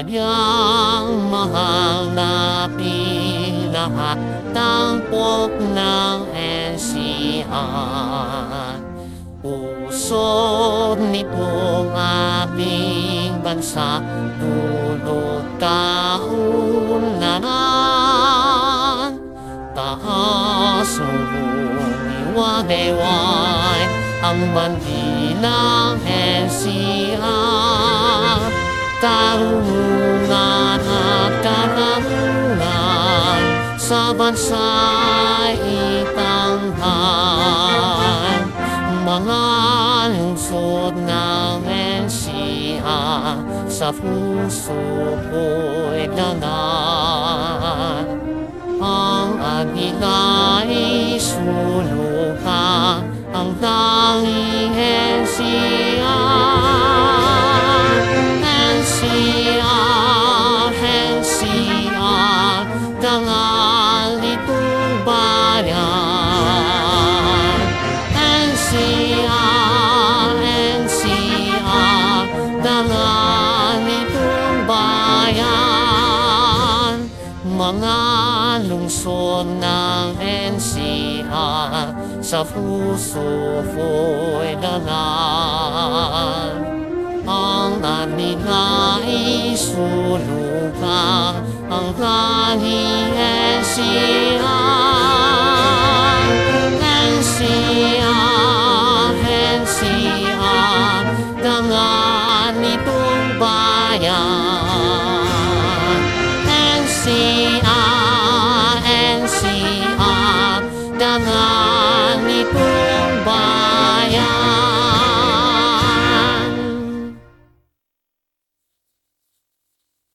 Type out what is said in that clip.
Kanyang mahal na pinahat Tampok ng ensihan Puso nitong aming bansa Dulot taon na nan Taas umiwadewan Ang bandilang ensihan 大路。Sa bansa'y itanghal Mga lungsod ng NCR Sa puso ko'y danan Ang agigay suluka Ang tanging NCR NCR, NCR Dangal Mga lungsod ng NCR Sa puso ko'y dalan ang anigay suluka ang tanging NCR NCR, NCR Dangan itong